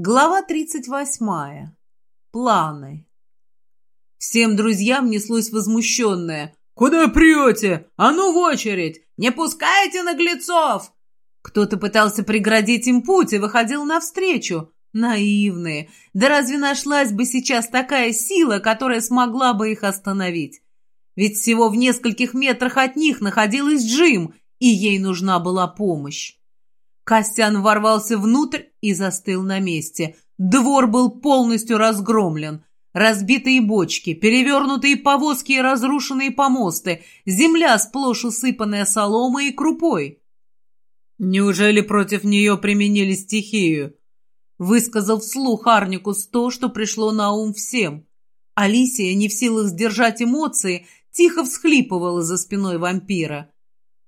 Глава 38. Планы. Всем друзьям неслось возмущенное. «Куда прете? А ну в очередь! Не пускайте наглецов!» Кто-то пытался преградить им путь и выходил навстречу. Наивные. Да разве нашлась бы сейчас такая сила, которая смогла бы их остановить? Ведь всего в нескольких метрах от них находилась Джим, и ей нужна была помощь. Костян ворвался внутрь и застыл на месте. Двор был полностью разгромлен. Разбитые бочки, перевернутые повозки и разрушенные помосты, земля сплошь усыпанная соломой и крупой. «Неужели против нее применили стихию?» Высказал вслух Арникус то, что пришло на ум всем. Алисия, не в силах сдержать эмоции, тихо всхлипывала за спиной вампира.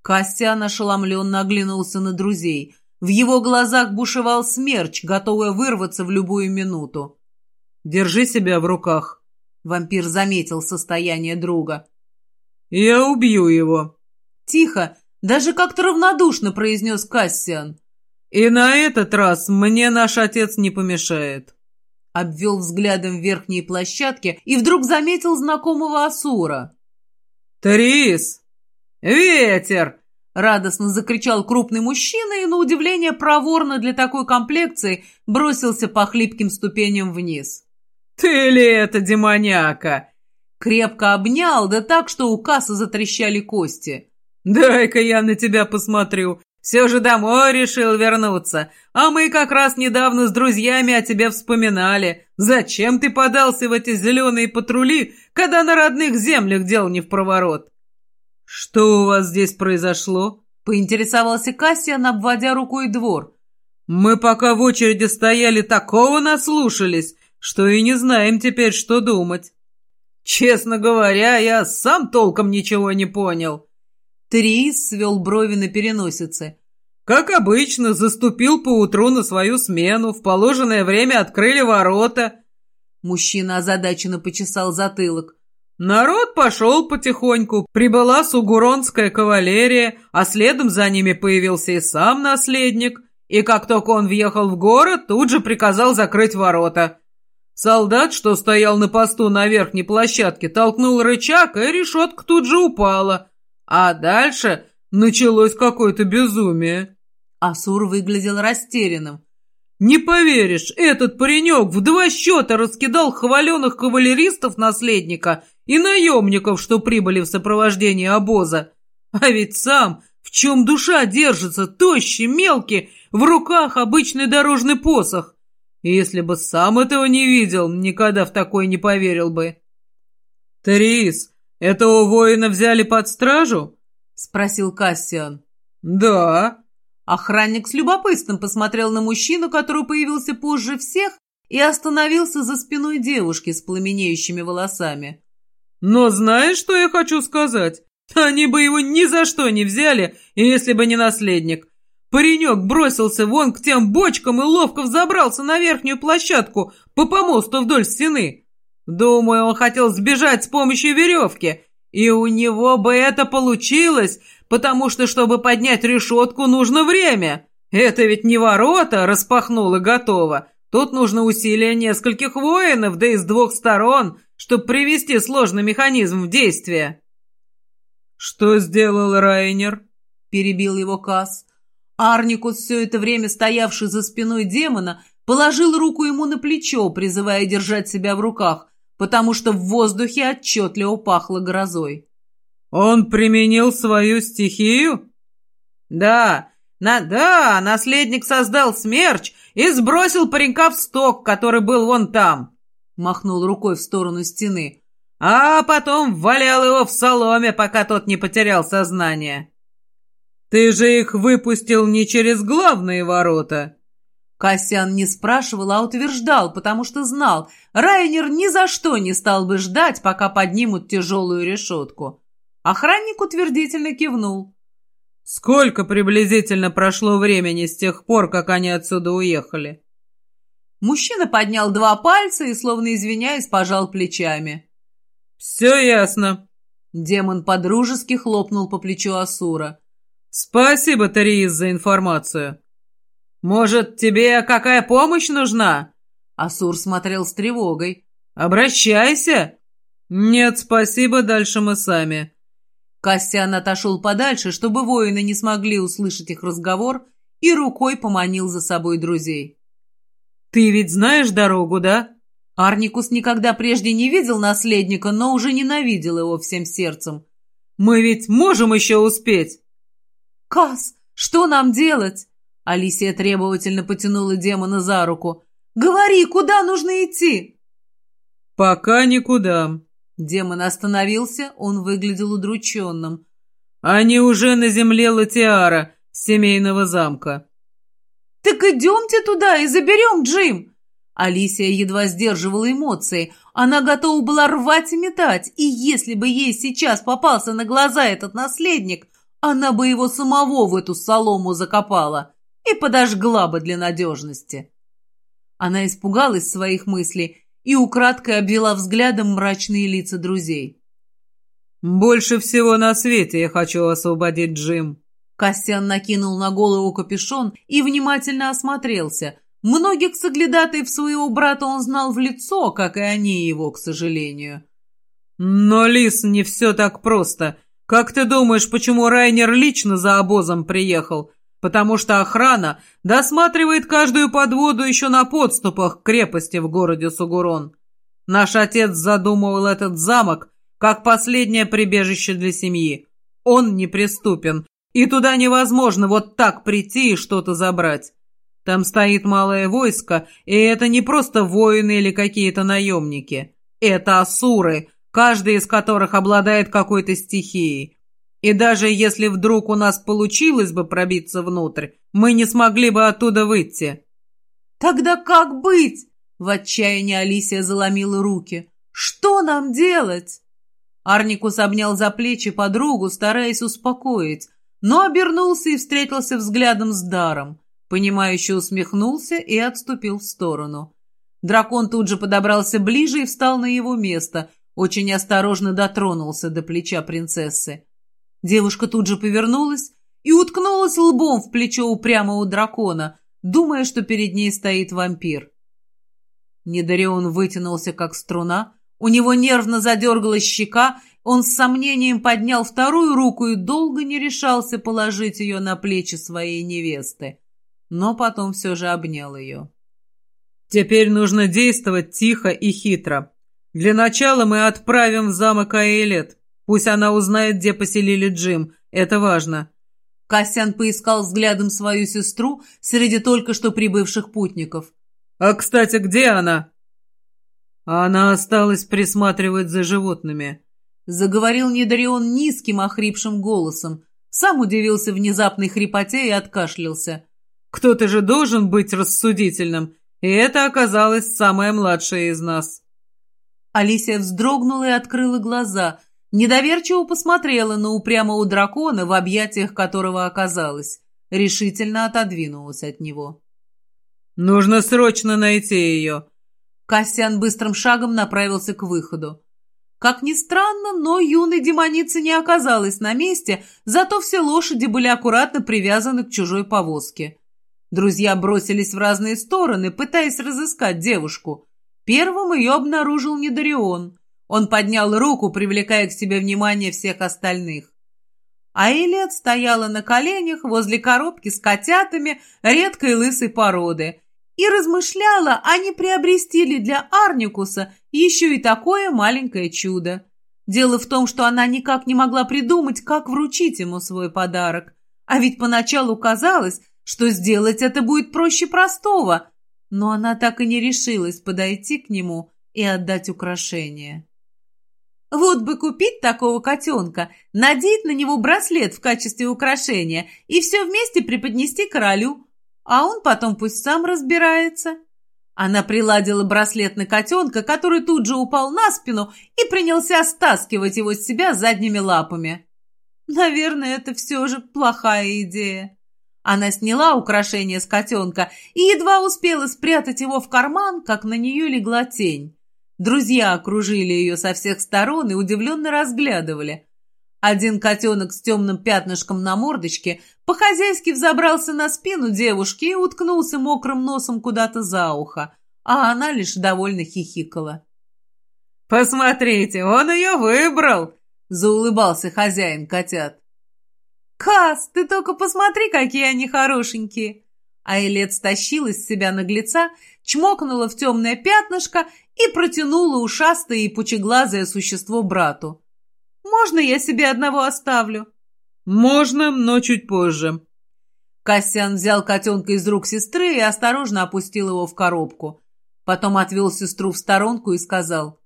Костян ошеломленно оглянулся на друзей – в его глазах бушевал смерч, готовый вырваться в любую минуту. «Держи себя в руках», — вампир заметил состояние друга. «Я убью его». Тихо, даже как-то равнодушно произнес Кассиан. «И на этот раз мне наш отец не помешает». Обвел взглядом верхние площадки и вдруг заметил знакомого Асура. «Трис! Ветер!» Радостно закричал крупный мужчина и, на удивление проворно для такой комплекции, бросился по хлипким ступеням вниз. «Ты ли это, демоняка?» Крепко обнял, да так, что у кассы затрещали кости. «Дай-ка я на тебя посмотрю. Все же домой решил вернуться. А мы как раз недавно с друзьями о тебе вспоминали. Зачем ты подался в эти зеленые патрули, когда на родных землях дел не в проворот?» «Что у вас здесь произошло?» — поинтересовался Кассиан, обводя рукой двор. «Мы пока в очереди стояли, такого наслушались, что и не знаем теперь, что думать». «Честно говоря, я сам толком ничего не понял». Трис свел брови на переносице. «Как обычно, заступил поутру на свою смену, в положенное время открыли ворота». Мужчина озадаченно почесал затылок. Народ пошел потихоньку, прибыла сугуронская кавалерия, а следом за ними появился и сам наследник, и как только он въехал в город, тут же приказал закрыть ворота. Солдат, что стоял на посту на верхней площадке, толкнул рычаг, и решетка тут же упала. А дальше началось какое-то безумие. Асур выглядел растерянным. «Не поверишь, этот паренек в два счета раскидал хваленых кавалеристов наследника и наемников, что прибыли в сопровождении обоза. А ведь сам, в чем душа держится, тощий, мелкий, в руках обычный дорожный посох. И если бы сам этого не видел, никогда в такое не поверил бы. «Трис, этого воина взяли под стражу?» — спросил Кассиан. «Да». Охранник с любопытством посмотрел на мужчину, который появился позже всех, и остановился за спиной девушки с пламенеющими волосами. Но знаешь, что я хочу сказать? Они бы его ни за что не взяли, если бы не наследник. Паренек бросился вон к тем бочкам и ловко взобрался на верхнюю площадку по помосту вдоль стены. Думаю, он хотел сбежать с помощью веревки, и у него бы это получилось, потому что, чтобы поднять решетку, нужно время. Это ведь не ворота распахнул и готово. Тут нужно усилие нескольких воинов, да и с двух сторон – чтобы привести сложный механизм в действие. «Что сделал Райнер?» — перебил его Касс. Арникус, все это время стоявший за спиной демона, положил руку ему на плечо, призывая держать себя в руках, потому что в воздухе отчетливо пахло грозой. «Он применил свою стихию?» «Да, на, да, наследник создал смерч и сбросил паренька в сток, который был вон там махнул рукой в сторону стены, а потом валял его в соломе, пока тот не потерял сознание. «Ты же их выпустил не через главные ворота!» Касьян не спрашивал, а утверждал, потому что знал, Райнер ни за что не стал бы ждать, пока поднимут тяжелую решетку. Охранник утвердительно кивнул. «Сколько приблизительно прошло времени с тех пор, как они отсюда уехали?» Мужчина поднял два пальца и, словно извиняясь, пожал плечами. «Все ясно». Демон подружески хлопнул по плечу Асура. «Спасибо, Тариис, за информацию». Может, тебе какая помощь нужна?» Асур смотрел с тревогой. «Обращайся!» «Нет, спасибо, дальше мы сами». Костян отошел подальше, чтобы воины не смогли услышать их разговор, и рукой поманил за собой друзей. «Ты ведь знаешь дорогу, да?» Арникус никогда прежде не видел наследника, но уже ненавидел его всем сердцем. «Мы ведь можем еще успеть!» «Кас, что нам делать?» Алисия требовательно потянула демона за руку. «Говори, куда нужно идти?» «Пока никуда». Демон остановился, он выглядел удрученным. «Они уже на земле Латиара, семейного замка». «Так идемте туда и заберем Джим!» Алисия едва сдерживала эмоции. Она готова была рвать и метать, и если бы ей сейчас попался на глаза этот наследник, она бы его самого в эту солому закопала и подожгла бы для надежности. Она испугалась своих мыслей и украдкой обвела взглядом мрачные лица друзей. «Больше всего на свете я хочу освободить Джим». Костян накинул на голову капюшон и внимательно осмотрелся. Многих соглядатаев своего брата он знал в лицо, как и они его, к сожалению. «Но, Лис, не все так просто. Как ты думаешь, почему Райнер лично за обозом приехал? Потому что охрана досматривает каждую подводу еще на подступах к крепости в городе Сугурон. Наш отец задумывал этот замок как последнее прибежище для семьи. Он неприступен, и туда невозможно вот так прийти и что-то забрать. Там стоит малое войско, и это не просто воины или какие-то наемники. Это асуры, каждый из которых обладает какой-то стихией. И даже если вдруг у нас получилось бы пробиться внутрь, мы не смогли бы оттуда выйти». «Тогда как быть?» — в отчаянии Алисия заломила руки. «Что нам делать?» Арникус обнял за плечи подругу, стараясь успокоить, но обернулся и встретился взглядом с Даром. Понимающе усмехнулся и отступил в сторону. Дракон тут же подобрался ближе и встал на его место, очень осторожно дотронулся до плеча принцессы. Девушка тут же повернулась и уткнулась лбом в плечо упрямого дракона, думая, что перед ней стоит вампир. Недарион вытянулся, как струна, у него нервно задергалась щека, он с сомнением поднял вторую руку и долго не решался положить ее на плечи своей невесты, но потом все же обнял ее. «Теперь нужно действовать тихо и хитро. Для начала мы отправим в замок Аэлет. Пусть она узнает, где поселили Джим. Это важно». Кассиан поискал взглядом свою сестру среди только что прибывших путников. «А, кстати, где она?» «Она осталась присматривать за животными», — заговорил Недарион низким, охрипшим голосом. Сам удивился внезапной хрипоте и откашлялся. «Кто-то же должен быть рассудительным, и это оказалась самая младшая из нас». Алисия вздрогнула и открыла глаза — Недоверчиво посмотрела на упрямого дракона, в объятиях которого оказалась. Решительно отодвинулась от него. «Нужно срочно найти ее!» Кассиан быстрым шагом направился к выходу. Как ни странно, но юной демоницы не оказалась на месте, зато все лошади были аккуратно привязаны к чужой повозке. Друзья бросились в разные стороны, пытаясь разыскать девушку. Первым ее обнаружил Недарион. Он поднял руку, привлекая к себе внимание всех остальных. А Элет стояла на коленях возле коробки с котятами редкой лысой породы и размышляла, а не приобрести ли для Арникуса еще и такое маленькое чудо. Дело в том, что она никак не могла придумать, как вручить ему свой подарок. А ведь поначалу казалось, что сделать это будет проще простого, но она так и не решилась подойти к нему и отдать украшение. Вот бы купить такого котенка, надеть на него браслет в качестве украшения и все вместе преподнести королю, а он потом пусть сам разбирается. Она приладила браслет на котенка, который тут же упал на спину и принялся стаскивать его с себя задними лапами. Наверное, это все же плохая идея. Она сняла украшение с котенка и едва успела спрятать его в карман, как на нее легла тень. Друзья окружили ее со всех сторон и удивленно разглядывали. Один котенок с темным пятнышком на мордочке по-хозяйски взобрался на спину девушки и уткнулся мокрым носом куда-то за ухо, а она лишь довольно хихикала. «Посмотрите, он ее выбрал!» — заулыбался хозяин котят. «Кас, ты только посмотри, какие они хорошенькие!» Айлет стащила из себя наглеца, чмокнула в темное пятнышко и протянула ушастое и пучеглазое существо брату. «Можно я себе одного оставлю?» «Можно, но чуть позже». Кассиан взял котенка из рук сестры и осторожно опустил его в коробку. Потом отвел сестру в сторонку и сказал.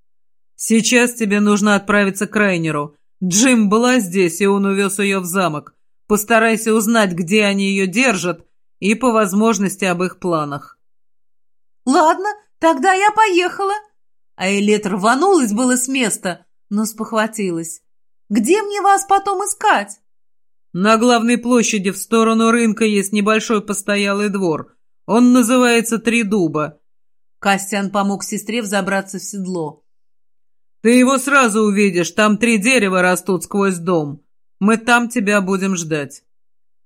«Сейчас тебе нужно отправиться к Райнеру. Джим была здесь, и он увез ее в замок. Постарайся узнать, где они ее держат, и по возможности об их планах». «Ладно, тогда я поехала». Айлет рванулась было с места, но спохватилась. «Где мне вас потом искать?» «На главной площади в сторону рынка есть небольшой постоялый двор. Он называется Три Дуба». Костян помог сестре взобраться в седло. «Ты его сразу увидишь, там три дерева растут сквозь дом. Мы там тебя будем ждать».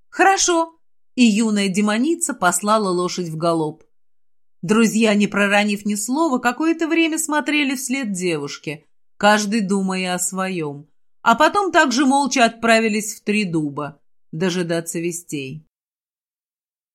«Хорошо», и юная демоница послала лошадь в галоп. Друзья, не проронив ни слова, какое-то время смотрели вслед девушке, каждый думая о своем, а потом также молча отправились в Три Дуба дожидаться вестей.